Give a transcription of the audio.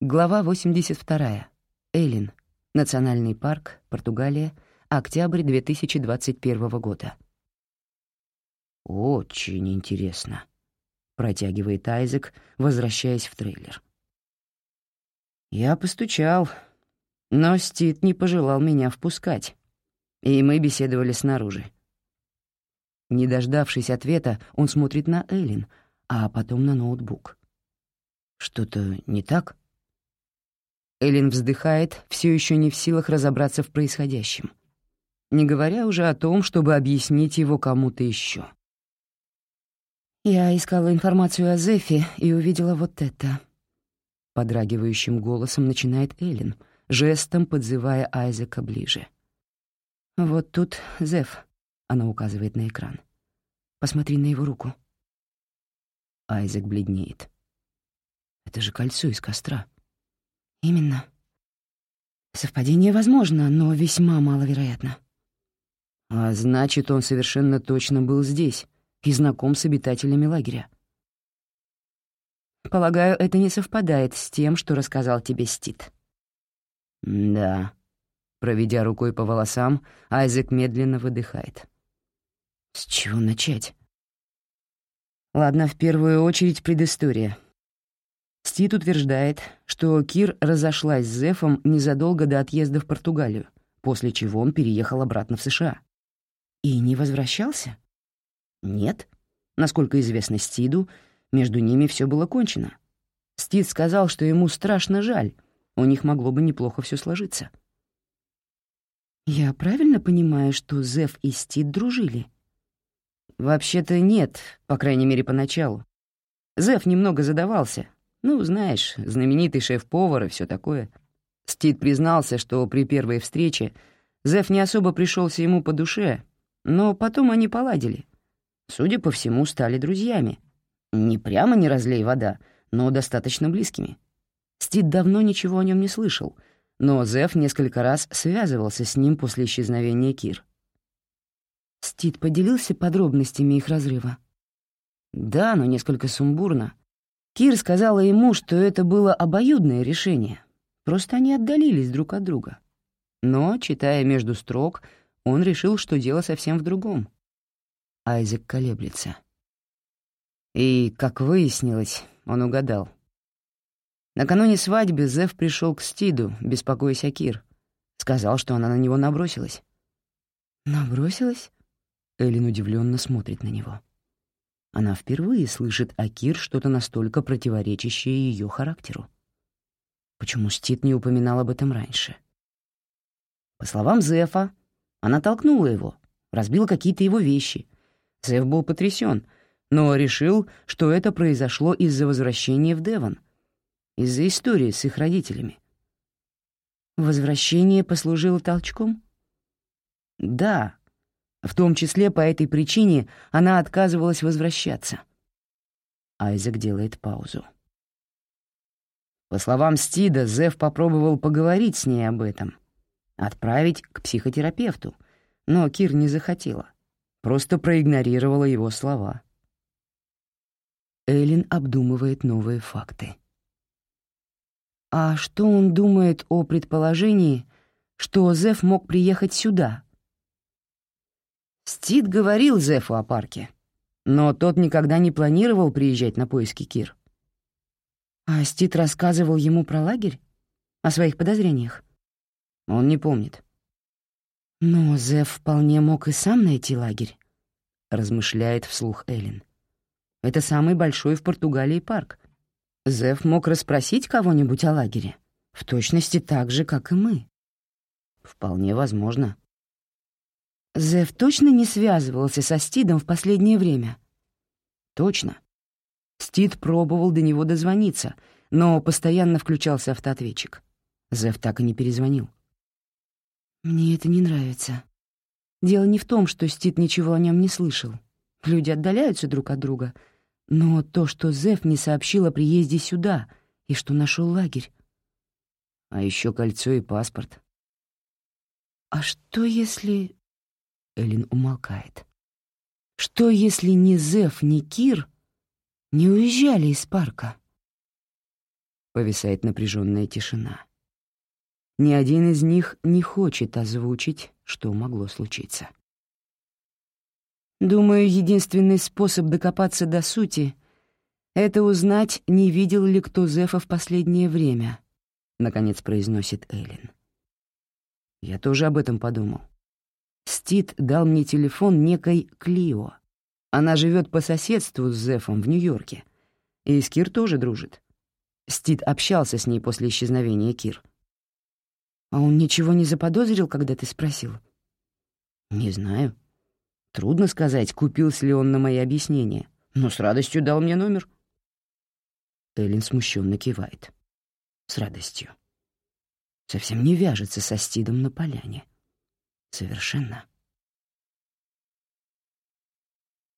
Глава 82. Эллин. Национальный парк, Португалия. Октябрь 2021 года. «Очень интересно», — протягивает Айзек, возвращаясь в трейлер. Я постучал, но Стит не пожелал меня впускать, и мы беседовали снаружи. Не дождавшись ответа, он смотрит на Эллин, а потом на ноутбук. «Что-то не так?» Эллен вздыхает, все еще не в силах разобраться в происходящем, не говоря уже о том, чтобы объяснить его кому-то еще. «Я искала информацию о Зефе и увидела вот это», — подрагивающим голосом начинает Эллен, жестом подзывая Айзека ближе. «Вот тут Зеф», — она указывает на экран. «Посмотри на его руку». Айзек бледнеет. «Это же кольцо из костра». Именно. Совпадение возможно, но весьма маловероятно. А значит, он совершенно точно был здесь и знаком с обитателями лагеря. Полагаю, это не совпадает с тем, что рассказал тебе Стит. Да. Проведя рукой по волосам, Айзек медленно выдыхает. С чего начать? Ладно, в первую очередь предыстория. Стит утверждает, что Кир разошлась с Зефом незадолго до отъезда в Португалию, после чего он переехал обратно в США. И не возвращался? Нет. Насколько известно Стиду, между ними все было кончено. Стид сказал, что ему страшно жаль, у них могло бы неплохо все сложиться. «Я правильно понимаю, что Зеф и Стид дружили?» «Вообще-то нет, по крайней мере, поначалу. Зеф немного задавался, ну, знаешь, знаменитый шеф-повар и все такое. Стит признался, что при первой встрече Зев не особо пришелся ему по душе, но потом они поладили. Судя по всему, стали друзьями. Не прямо не разлей вода, но достаточно близкими. Стит давно ничего о нем не слышал, но Зев несколько раз связывался с ним после исчезновения Кир. Стит поделился подробностями их разрыва. Да, но несколько сумбурно. Кир сказала ему, что это было обоюдное решение, просто они отдалились друг от друга. Но, читая между строк, он решил, что дело совсем в другом. Айзек колеблется. И, как выяснилось, он угадал. Накануне свадьбы Зев пришел к Стиду, беспокоясь о Кир. Сказал, что она на него набросилась. «Набросилась?» Эллен удивленно смотрит на него. Она впервые слышит о Кир что-то настолько противоречащее ее характеру. Почему Стит не упоминал об этом раньше? По словам Зефа, она толкнула его, разбила какие-то его вещи. Зеф был потрясен, но решил, что это произошло из-за возвращения в Девон, из-за истории с их родителями. Возвращение послужило толчком? Да, в том числе по этой причине она отказывалась возвращаться. Айзек делает паузу. По словам Стида, Зев попробовал поговорить с ней об этом, отправить к психотерапевту, но Кир не захотела, просто проигнорировала его слова. Эллен обдумывает новые факты. А что он думает о предположении, что Зев мог приехать сюда, Стит говорил Зефу о парке, но тот никогда не планировал приезжать на поиски Кир. А Стит рассказывал ему про лагерь? О своих подозрениях? Он не помнит. Но Зеф вполне мог и сам найти лагерь, размышляет вслух Эллен. Это самый большой в Португалии парк. Зеф мог расспросить кого-нибудь о лагере, в точности так же, как и мы. Вполне возможно. Зев точно не связывался со Стидом в последнее время? Точно. Стид пробовал до него дозвониться, но постоянно включался автоответчик. Зев так и не перезвонил. Мне это не нравится. Дело не в том, что Стид ничего о нем не слышал. Люди отдаляются друг от друга. Но то, что Зев не сообщил о приезде сюда и что нашел лагерь. А еще кольцо и паспорт. А что если... Эллен умолкает. Что, если ни Зев, ни Кир не уезжали из парка? Повисает напряженная тишина. Ни один из них не хочет озвучить, что могло случиться. Думаю, единственный способ докопаться до сути — это узнать, не видел ли кто Зефа в последнее время, — наконец произносит Эллен. Я тоже об этом подумал. Стит дал мне телефон некой Клио. Она живет по соседству с Зефом в Нью-Йорке. И с Кир тоже дружит. Стит общался с ней после исчезновения Кир. А он ничего не заподозрил, когда ты спросил? Не знаю. Трудно сказать, купился ли он на мои объяснения, но с радостью дал мне номер. Эллен смущенно кивает. С радостью. Совсем не вяжется со Стидом на поляне. Совершенно.